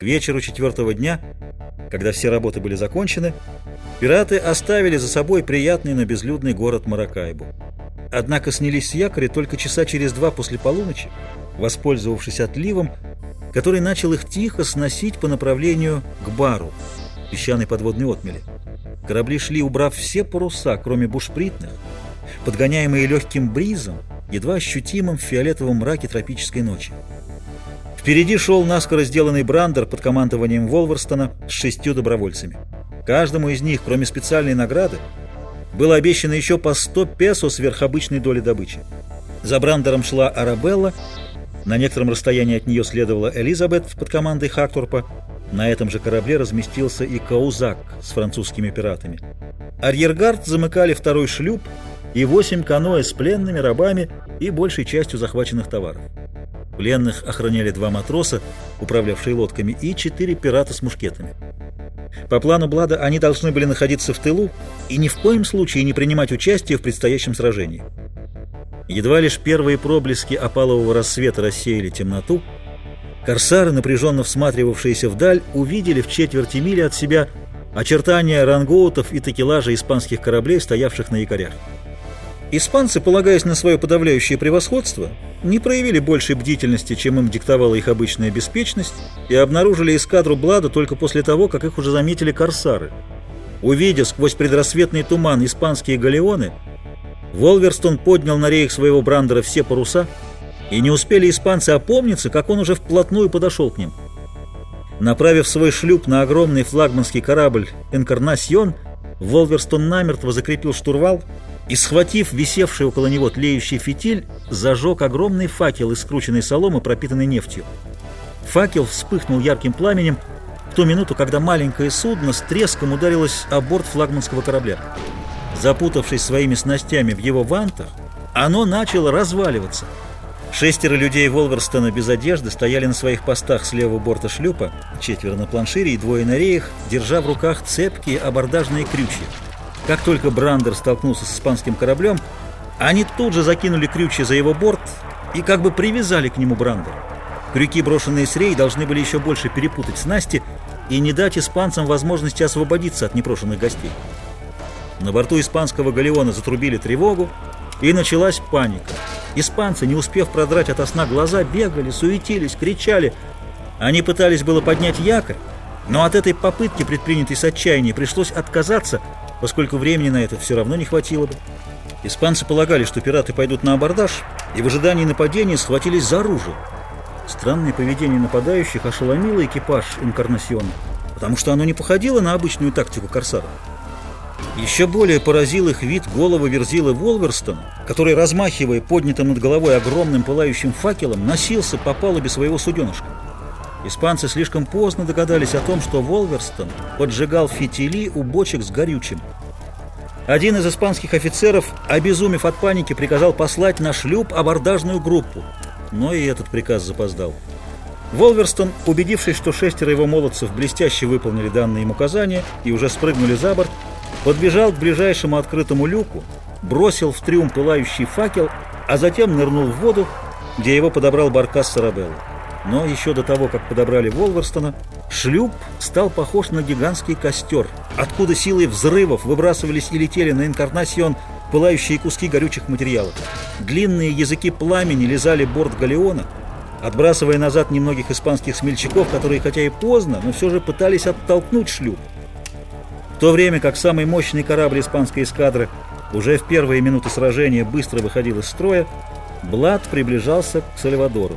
К вечеру четвертого дня, когда все работы были закончены, пираты оставили за собой приятный, но безлюдный город Маракайбу. Однако снялись с якоря только часа через два после полуночи, воспользовавшись отливом, который начал их тихо сносить по направлению к бару, песчаной подводной отмели. Корабли шли, убрав все паруса, кроме бушпритных, подгоняемые легким бризом, едва ощутимым в фиолетовом мраке тропической ночи. Впереди шел наскоро сделанный брандер под командованием Волверстона с шестью добровольцами. Каждому из них, кроме специальной награды, было обещано еще по 100 песо сверхобычной доли добычи. За брандером шла Арабелла, на некотором расстоянии от нее следовала Элизабет под командой Хакторпа, на этом же корабле разместился и Каузак с французскими пиратами. Арьергард замыкали второй шлюп и восемь каноэ с пленными, рабами и большей частью захваченных товаров. Пленных охраняли два матроса, управлявшие лодками, и четыре пирата с мушкетами. По плану Блада они должны были находиться в тылу и ни в коем случае не принимать участие в предстоящем сражении. Едва лишь первые проблески опалового рассвета рассеяли темноту, корсары, напряженно всматривавшиеся вдаль, увидели в четверти мили от себя очертания рангоутов и такелажа испанских кораблей, стоявших на якорях. Испанцы, полагаясь на свое подавляющее превосходство, не проявили большей бдительности, чем им диктовала их обычная беспечность, и обнаружили эскадру Блада только после того, как их уже заметили корсары. Увидя сквозь предрассветный туман испанские галеоны, Волверстон поднял на рейх своего брандера все паруса, и не успели испанцы опомниться, как он уже вплотную подошел к ним. Направив свой шлюп на огромный флагманский корабль «Энкарнасьон», Волверстон намертво закрепил штурвал и, схватив висевший около него тлеющий фитиль, зажег огромный факел из скрученной соломы, пропитанной нефтью. Факел вспыхнул ярким пламенем в ту минуту, когда маленькое судно с треском ударилось о борт флагманского корабля. Запутавшись своими снастями в его вантах, оно начало разваливаться. Шестеро людей Волверстона без одежды стояли на своих постах с левого борта шлюпа, четверо на планшире и двое на реях, держа в руках цепкие абордажные крючья. Как только Брандер столкнулся с испанским кораблем, они тут же закинули крючья за его борт и как бы привязали к нему Брандер. Крюки, брошенные с рей, должны были еще больше перепутать снасти и не дать испанцам возможности освободиться от непрошенных гостей. На борту испанского галеона затрубили тревогу, и началась паника. Испанцы, не успев продрать от сна глаза, бегали, суетились, кричали. Они пытались было поднять якорь, но от этой попытки, предпринятой с отчаянием, пришлось отказаться – поскольку времени на это все равно не хватило бы. Испанцы полагали, что пираты пойдут на абордаж, и в ожидании нападения схватились за оружие. Странное поведение нападающих ошеломило экипаж Инкарнасьона, потому что оно не походило на обычную тактику корсара. Еще более поразил их вид головы Верзилы Волверстона, который, размахивая поднятым над головой огромным пылающим факелом, носился по палубе своего суденышка. Испанцы слишком поздно догадались о том, что Волверстон поджигал фитили у бочек с горючим. Один из испанских офицеров, обезумев от паники, приказал послать на шлюп абордажную группу. Но и этот приказ запоздал. Волверстон, убедившись, что шестеро его молодцев блестяще выполнили данные им указания и уже спрыгнули за борт, подбежал к ближайшему открытому люку, бросил в трюм пылающий факел, а затем нырнул в воду, где его подобрал баркас Сарабелла. Но еще до того, как подобрали Волверстона, шлюп стал похож на гигантский костер, откуда силой взрывов выбрасывались и летели на инкарнасион пылающие куски горючих материалов. Длинные языки пламени лизали борт галеона, отбрасывая назад немногих испанских смельчаков, которые, хотя и поздно, но все же пытались оттолкнуть шлюп. В то время как самый мощный корабль испанской эскадры уже в первые минуты сражения быстро выходил из строя, Блад приближался к Сальвадору.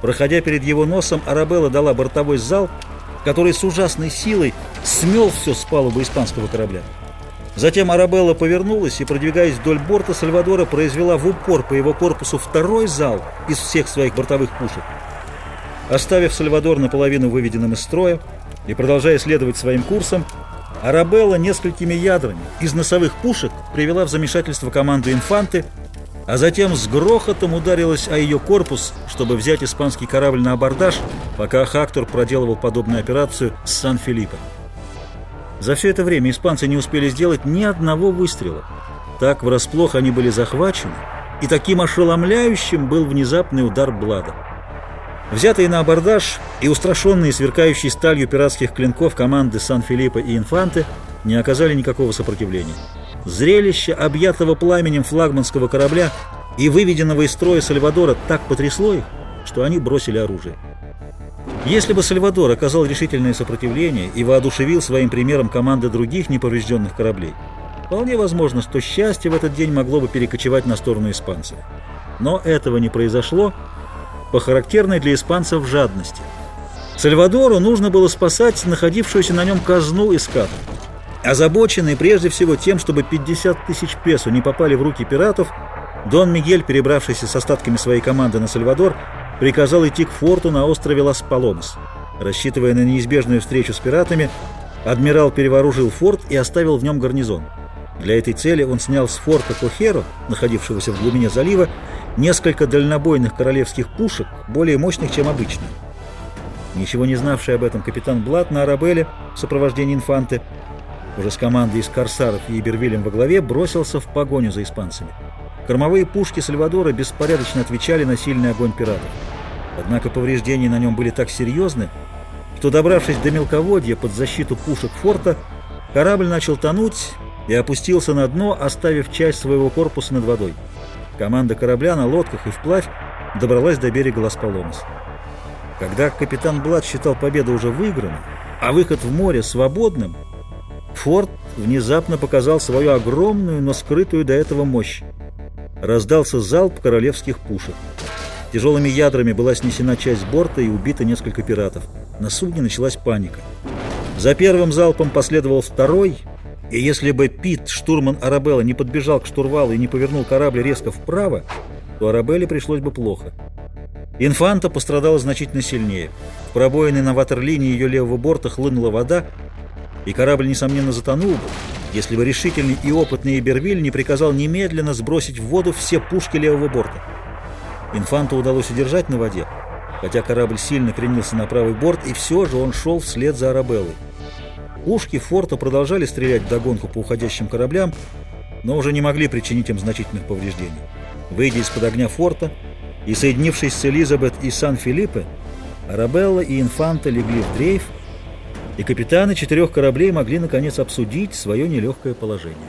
Проходя перед его носом, Арабелла дала бортовой зал, который с ужасной силой смел все с палубы испанского корабля. Затем Арабелла повернулась и, продвигаясь вдоль борта Сальвадора, произвела в упор по его корпусу второй зал из всех своих бортовых пушек. Оставив Сальвадор наполовину выведенным из строя и продолжая следовать своим курсом, Арабелла несколькими ядрами из носовых пушек привела в замешательство команду «Инфанты», а затем с грохотом ударилась о ее корпус, чтобы взять испанский корабль на абордаж, пока Хактор проделывал подобную операцию с Сан-Филиппо. За все это время испанцы не успели сделать ни одного выстрела. Так врасплох они были захвачены, и таким ошеломляющим был внезапный удар Блада. Взятые на абордаж и устрашенные сверкающей сталью пиратских клинков команды Сан-Филиппо и Инфанты не оказали никакого сопротивления. Зрелище объятого пламенем флагманского корабля и выведенного из строя Сальвадора так потрясло их, что они бросили оружие. Если бы Сальвадор оказал решительное сопротивление и воодушевил своим примером команды других неповрежденных кораблей, вполне возможно, что счастье в этот день могло бы перекочевать на сторону испанцев. Но этого не произошло по характерной для испанцев жадности. Сальвадору нужно было спасать находившуюся на нем казну эскадры. Озабоченный прежде всего тем, чтобы 50 тысяч песо не попали в руки пиратов, Дон Мигель, перебравшийся с остатками своей команды на Сальвадор, приказал идти к форту на острове Лас-Паломас. Рассчитывая на неизбежную встречу с пиратами, адмирал перевооружил форт и оставил в нем гарнизон. Для этой цели он снял с форта Кохеро, находившегося в глубине залива, несколько дальнобойных королевских пушек, более мощных, чем обычно. Ничего не знавший об этом капитан Блат на Арабеле в сопровождении инфанты, уже с командой из корсаров и Ибервилем во главе, бросился в погоню за испанцами. Кормовые пушки Сальвадора беспорядочно отвечали на сильный огонь пиратов. Однако повреждения на нем были так серьезны, что, добравшись до мелководья под защиту пушек форта, корабль начал тонуть и опустился на дно, оставив часть своего корпуса над водой. Команда корабля на лодках и вплавь добралась до берега Лас-Паломас. Когда капитан Блад считал победу уже выигранной, а выход в море свободным, форт внезапно показал свою огромную, но скрытую до этого мощь раздался залп королевских пушек. Тяжелыми ядрами была снесена часть борта и убито несколько пиратов. На судне началась паника. За первым залпом последовал второй, и если бы Пит, штурман Арабелла, не подбежал к штурвалу и не повернул корабль резко вправо, то Арабелле пришлось бы плохо. Инфанта пострадала значительно сильнее. В пробоины на ватерлинии ее левого борта хлынула вода, и корабль, несомненно, затонул бы, если бы решительный и опытный Ибервиль не приказал немедленно сбросить в воду все пушки левого борта. Инфанту удалось удержать на воде, хотя корабль сильно кренился на правый борт, и все же он шел вслед за Арабеллой. Пушки форта продолжали стрелять в догонку по уходящим кораблям, но уже не могли причинить им значительных повреждений. Выйдя из-под огня форта и соединившись с Элизабет и Сан-Филиппе, Арабелла и Инфанта легли в дрейф, и капитаны четырех кораблей могли наконец обсудить свое нелегкое положение.